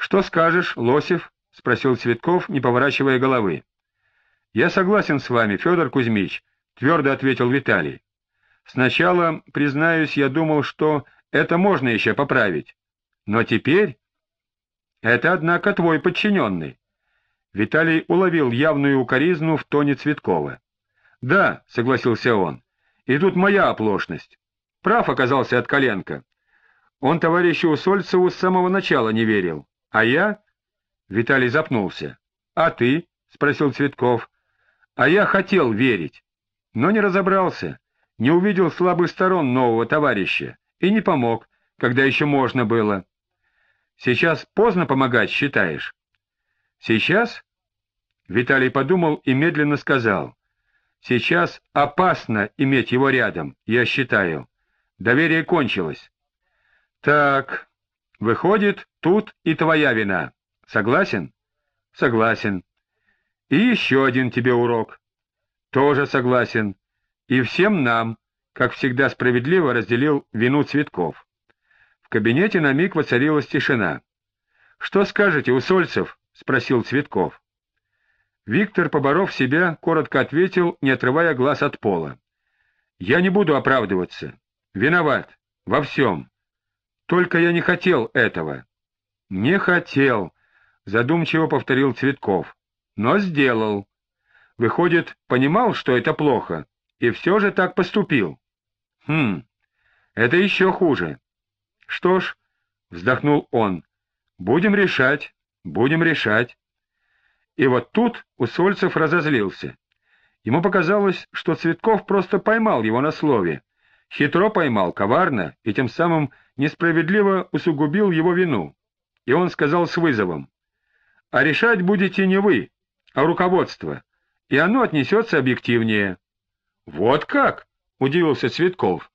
Что скажешь, Лосев? — спросил Цветков, не поворачивая головы. — Я согласен с вами, Федор Кузьмич, — твердо ответил Виталий. — Сначала, признаюсь, я думал, что это можно еще поправить. Но теперь... Это, однако, твой подчиненный. Виталий уловил явную укоризну в тоне Цветкова. — Да, — согласился он, — и тут моя оплошность. Прав оказался от коленка. Он товарищу Усольцеву с самого начала не верил. А я... Виталий запнулся. — А ты? — спросил Цветков. — А я хотел верить, но не разобрался, не увидел слабых сторон нового товарища и не помог, когда еще можно было. Сейчас поздно помогать, считаешь? Сейчас? Виталий подумал и медленно сказал. Сейчас опасно иметь его рядом, я считаю. Доверие кончилось. Так, выходит, тут и твоя вина. Согласен? Согласен. И еще один тебе урок. Тоже согласен. И всем нам, как всегда справедливо разделил вину Цветков. В кабинете на миг воцарилась тишина. — Что скажете, Усольцев? — спросил Цветков. Виктор, поборов себя, коротко ответил, не отрывая глаз от пола. — Я не буду оправдываться. Виноват. Во всем. Только я не хотел этого. — Не хотел, — задумчиво повторил Цветков. — Но сделал. Выходит, понимал, что это плохо, и все же так поступил. — Хм, это еще хуже. — Что ж, — вздохнул он, — будем решать, будем решать. И вот тут Усольцев разозлился. Ему показалось, что Цветков просто поймал его на слове, хитро поймал, коварно, и тем самым несправедливо усугубил его вину. И он сказал с вызовом, «А решать будете не вы, а руководство, и оно отнесется объективнее». «Вот как?» — удивился Цветков.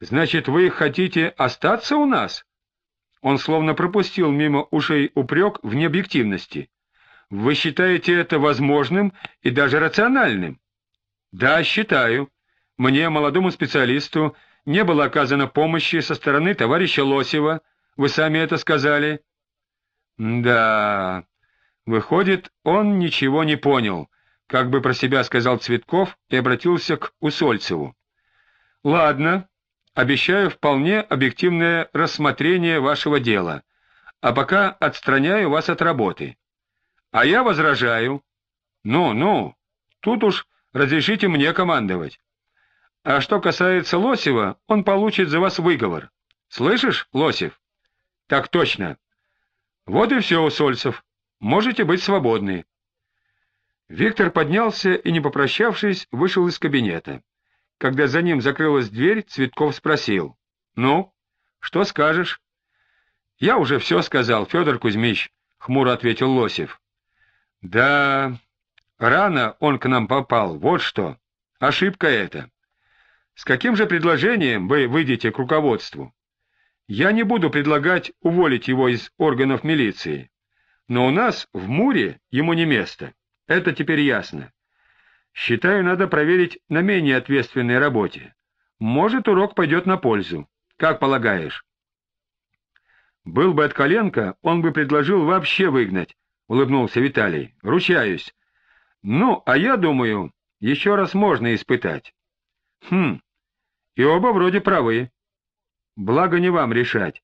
«Значит, вы хотите остаться у нас?» Он словно пропустил мимо ушей упрек в необъективности. Вы считаете это возможным и даже рациональным? Да, считаю. Мне, молодому специалисту, не было оказано помощи со стороны товарища Лосева. Вы сами это сказали. Да, выходит, он ничего не понял, как бы про себя сказал Цветков и обратился к Усольцеву. Ладно, обещаю вполне объективное рассмотрение вашего дела, а пока отстраняю вас от работы. А я возражаю. Ну, ну, тут уж разрешите мне командовать. А что касается Лосева, он получит за вас выговор. Слышишь, Лосев? Так точно. Вот и все, Усольцев. Можете быть свободны. Виктор поднялся и, не попрощавшись, вышел из кабинета. Когда за ним закрылась дверь, Цветков спросил. — Ну, что скажешь? — Я уже все сказал, Федор Кузьмич, — хмуро ответил Лосев. Да, рано он к нам попал, вот что. Ошибка это. С каким же предложением вы выйдете к руководству? Я не буду предлагать уволить его из органов милиции. Но у нас в Муре ему не место. Это теперь ясно. Считаю, надо проверить на менее ответственной работе. Может, урок пойдет на пользу. Как полагаешь? Был бы от коленка, он бы предложил вообще выгнать, — улыбнулся Виталий. — Ручаюсь. — Ну, а я думаю, еще раз можно испытать. — Хм, и оба вроде правы. Благо не вам решать.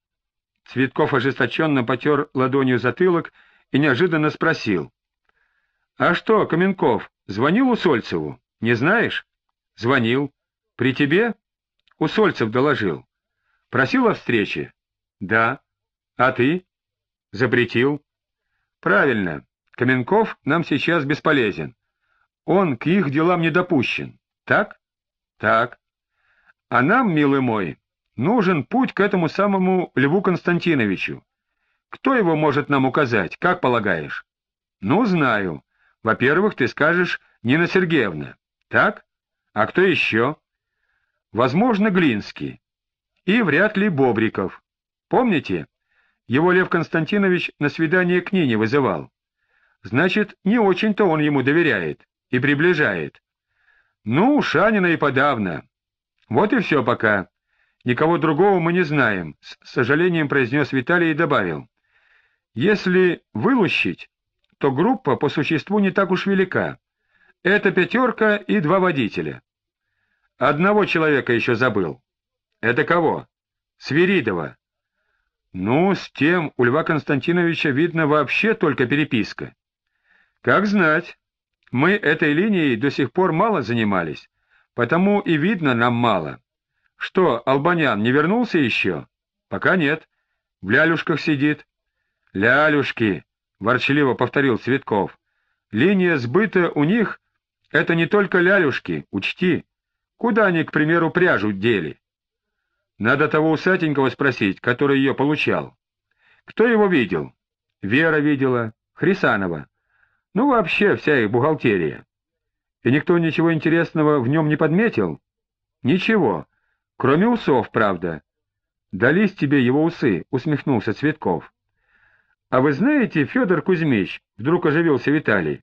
Цветков ожесточенно потер ладонью затылок и неожиданно спросил. — А что, Каменков, звонил Усольцеву? Не знаешь? — Звонил. — При тебе? — Усольцев доложил. — Просил о встрече? — Да. — А ты? — Запретил. Правильно, Каменков нам сейчас бесполезен. Он к их делам не допущен. Так? Так. А нам, милый мой, нужен путь к этому самому Льву Константиновичу. Кто его может нам указать, как полагаешь? Ну, знаю. Во-первых, ты скажешь Нина Сергеевна. Так? А кто еще? Возможно, Глинский. И вряд ли Бобриков. Помните? Его Лев Константинович на свидание к Нине вызывал. Значит, не очень-то он ему доверяет и приближает. Ну, Шанина и подавно. Вот и все пока. Никого другого мы не знаем, — с сожалением произнес Виталий и добавил. Если вылущить, то группа по существу не так уж велика. Это пятерка и два водителя. Одного человека еще забыл. Это кого? Свиридова. Ну, с тем у Льва Константиновича видно вообще только переписка. Как знать. Мы этой линией до сих пор мало занимались, потому и видно нам мало. Что, Албанян не вернулся еще? Пока нет. В лялюшках сидит. Лялюшки, ворчливо повторил Цветков. Линия сбыта у них — это не только лялюшки, учти. Куда они, к примеру, пряжу дели? Надо того усатенького спросить, который ее получал. Кто его видел? Вера видела, Хрисанова. Ну, вообще, вся их бухгалтерия. И никто ничего интересного в нем не подметил? Ничего, кроме усов, правда. Дались тебе его усы, усмехнулся Цветков. А вы знаете, Федор Кузьмич, вдруг оживился Виталий,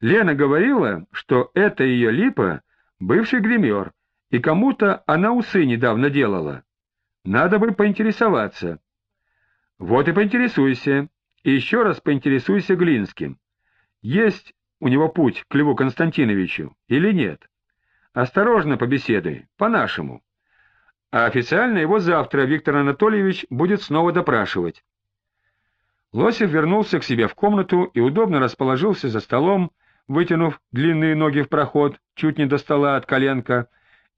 Лена говорила, что это ее липа — бывший гример, и кому-то она усы недавно делала. Надо бы поинтересоваться. Вот и поинтересуйся. И еще раз поинтересуйся Глинским. Есть у него путь к Льву Константиновичу или нет? Осторожно побеседуй, по-нашему. А официально его завтра Виктор Анатольевич будет снова допрашивать. Лосев вернулся к себе в комнату и удобно расположился за столом, вытянув длинные ноги в проход, чуть не до стола от коленка,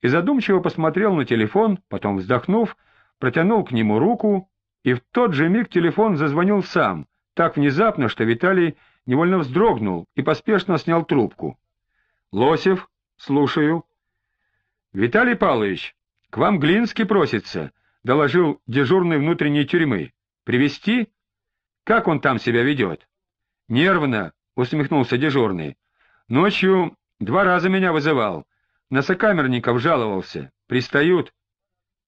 и задумчиво посмотрел на телефон, потом, вздохнув, протянул к нему руку, и в тот же миг телефон зазвонил сам, так внезапно, что Виталий невольно вздрогнул и поспешно снял трубку. — Лосев, слушаю. — Виталий Павлович, к вам Глинский просится, — доложил дежурный внутренней тюрьмы. — Привести? Как он там себя ведет? — Нервно, — усмехнулся дежурный. — Ночью два раза меня вызывал. На сокамерников жаловался. Пристают.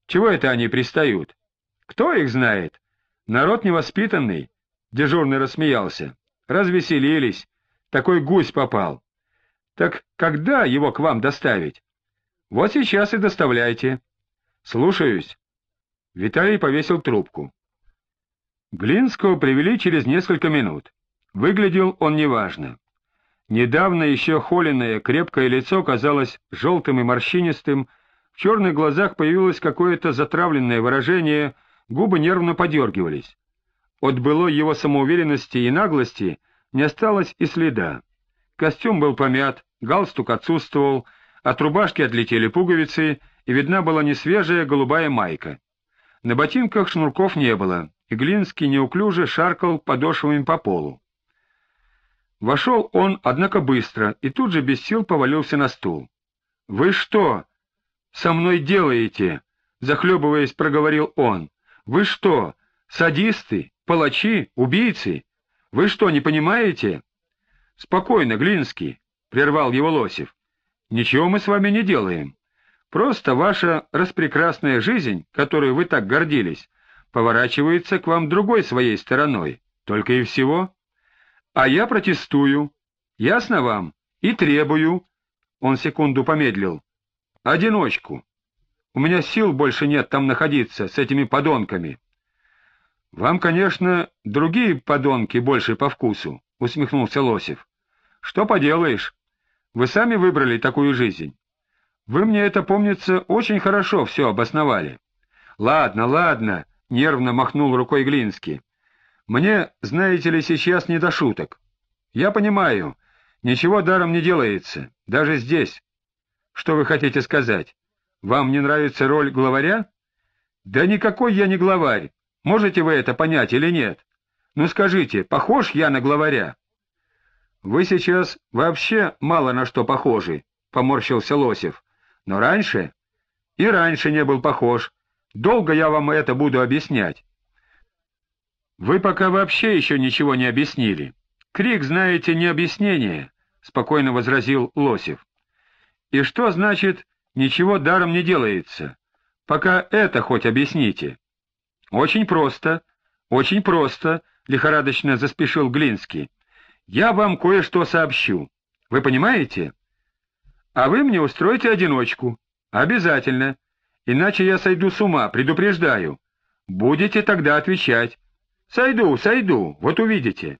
Чего это они пристают? Кто их знает? Народ невоспитанный. Дежурный рассмеялся. Развеселились. Такой гусь попал. Так когда его к вам доставить? Вот сейчас и доставляйте. Слушаюсь. Виталий повесил трубку. Глинского привели через несколько минут. Выглядел он неважно. Недавно еще холеное, крепкое лицо казалось желтым и морщинистым, в черных глазах появилось какое-то затравленное выражение, губы нервно подергивались. От былой его самоуверенности и наглости не осталось и следа. Костюм был помят, галстук отсутствовал, от рубашки отлетели пуговицы, и видна была несвежая голубая майка. На ботинках шнурков не было, и Глинский неуклюже шаркал подошвами по полу. Вошел он, однако, быстро, и тут же без сил повалился на стул. — Вы что, со мной делаете? — захлебываясь, проговорил он. — Вы что, садисты, палачи, убийцы? Вы что, не понимаете? — Спокойно, Глинский, — прервал его Лосев. — Ничего мы с вами не делаем. Просто ваша распрекрасная жизнь, которой вы так гордились, поворачивается к вам другой своей стороной. Только и всего. А я протестую. Ясно вам? И требую. Он секунду помедлил одиночку. У меня сил больше нет там находиться с этими подонками. — Вам, конечно, другие подонки больше по вкусу, — усмехнулся Лосев. — Что поделаешь? Вы сами выбрали такую жизнь. Вы мне это, помнится, очень хорошо все обосновали. — Ладно, ладно, — нервно махнул рукой Глинский. — Мне, знаете ли, сейчас не до шуток. Я понимаю, ничего даром не делается, даже здесь. Что вы хотите сказать? Вам не нравится роль главаря? Да никакой я не главарь. Можете вы это понять или нет? Ну скажите, похож я на главаря? Вы сейчас вообще мало на что похожи, поморщился Лосев. Но раньше? И раньше не был похож. Долго я вам это буду объяснять. Вы пока вообще еще ничего не объяснили. Крик, знаете, не объяснение, — спокойно возразил Лосев. И что значит «ничего даром не делается»? Пока это хоть объясните. Очень просто, очень просто, — лихорадочно заспешил Глинский. Я вам кое-что сообщу. Вы понимаете? А вы мне устроите одиночку. Обязательно. Иначе я сойду с ума, предупреждаю. Будете тогда отвечать. Сойду, сойду, вот увидите.